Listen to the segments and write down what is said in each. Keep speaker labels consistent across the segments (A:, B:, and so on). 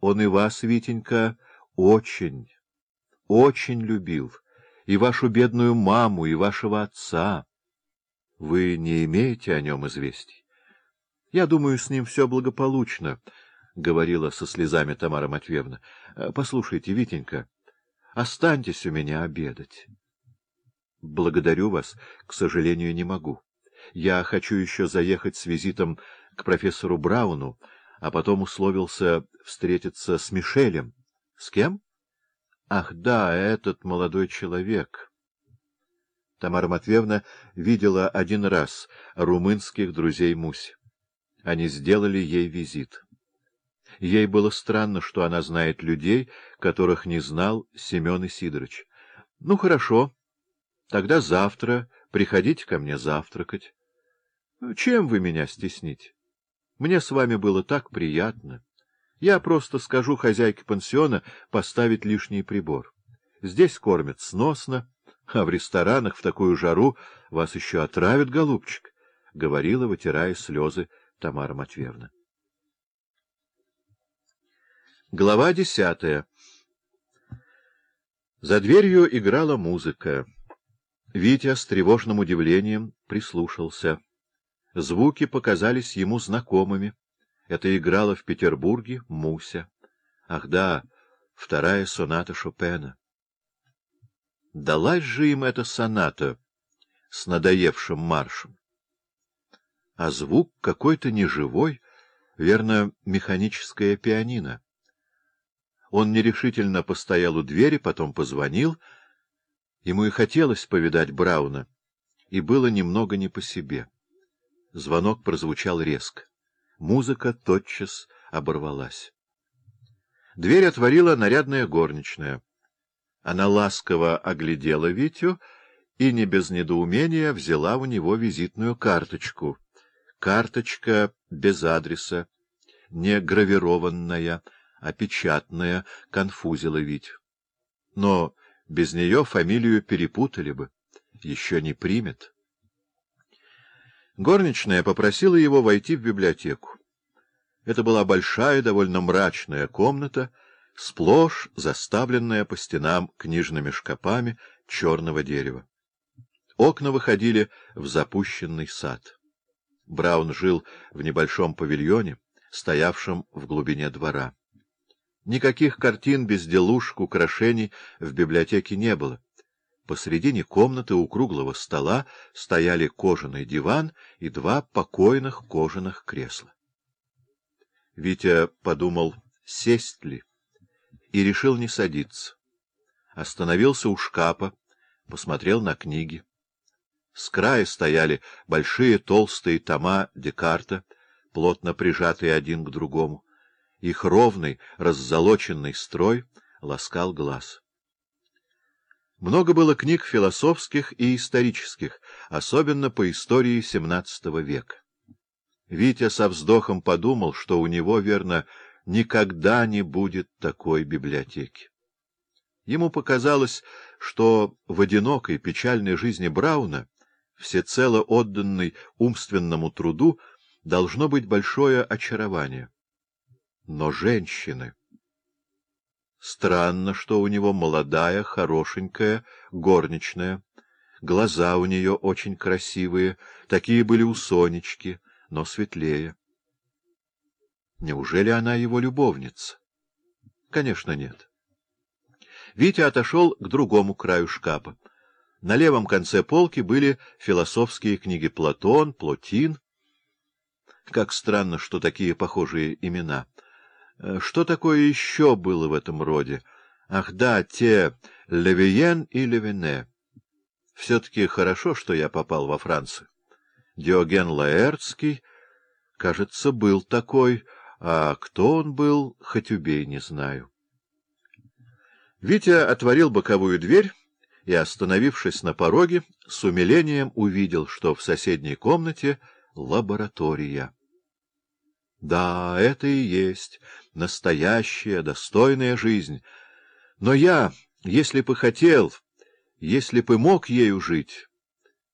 A: Он и вас, Витенька, очень, очень любил, и вашу бедную маму, и вашего отца. Вы не имеете о нем известий? Я думаю, с ним все благополучно, — говорила со слезами Тамара Матвеевна. — Послушайте, Витенька, останьтесь у меня обедать. — Благодарю вас, к сожалению, не могу. Я хочу еще заехать с визитом к профессору Брауну, а потом условился встретиться с Мишелем. — С кем? — Ах, да, этот молодой человек. Тамара Матвеевна видела один раз румынских друзей Муси. Они сделали ей визит. Ей было странно, что она знает людей, которых не знал Семен Исидорович. — Ну, хорошо. Тогда завтра приходите ко мне завтракать. Чем вы меня стесните? Мне с вами было так приятно. Я просто скажу хозяйке пансиона поставить лишний прибор. Здесь кормят сносно, а в ресторанах в такую жару вас еще отравят, голубчик, — говорила, вытирая слезы Тамара Матвеевна. Глава десятая За дверью играла музыка. Витя с тревожным удивлением прислушался. Звуки показались ему знакомыми. Это играла в Петербурге Муся. Ах да, вторая соната Шопена. Далась же им эта соната с надоевшим маршем. А звук какой-то неживой, верно, механическое пианино. Он нерешительно постоял у двери, потом позвонил. Ему и хотелось повидать Брауна, и было немного не по себе. Звонок прозвучал резко. Музыка тотчас оборвалась. Дверь отворила нарядная горничная. Она ласково оглядела Витю и не без недоумения взяла у него визитную карточку. Карточка без адреса, не гравированная, а печатная, конфузила Витю. Но без нее фамилию перепутали бы. Еще не примет. Горничная попросила его войти в библиотеку. Это была большая, довольно мрачная комната, сплошь заставленная по стенам книжными шкапами черного дерева. Окна выходили в запущенный сад. Браун жил в небольшом павильоне, стоявшем в глубине двора. Никаких картин, безделушек, украшений в библиотеке не было. Посредине комнаты у круглого стола стояли кожаный диван и два покойных кожаных кресла. Витя подумал, сесть ли, и решил не садиться. Остановился у шкафа, посмотрел на книги. С края стояли большие толстые тома Декарта, плотно прижатые один к другому. Их ровный, раззолоченный строй ласкал глаз. Много было книг философских и исторических, особенно по истории XVII века. Витя со вздохом подумал, что у него, верно, никогда не будет такой библиотеки. Ему показалось, что в одинокой печальной жизни Брауна, всецело отданной умственному труду, должно быть большое очарование. Но женщины... Странно, что у него молодая, хорошенькая, горничная. Глаза у нее очень красивые, такие были у Сонечки, но светлее. Неужели она его любовница? Конечно, нет. Витя отошел к другому краю шкафа. На левом конце полки были философские книги Платон, Плотин. Как странно, что такие похожие имена — что такое еще было в этом роде? Ах да, те Левиен и Левине. Все-таки хорошо, что я попал во Францию. Диоген Лаэртский, кажется, был такой, а кто он был, хоть убей, не знаю. Витя отворил боковую дверь и, остановившись на пороге, с умилением увидел, что в соседней комнате лаборатория. Да, это и есть настоящая, достойная жизнь. Но я, если бы хотел, если бы мог ею жить,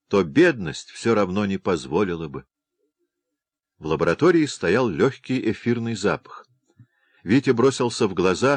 A: то бедность все равно не позволила бы. В лаборатории стоял легкий эфирный запах. Витя бросился в глаза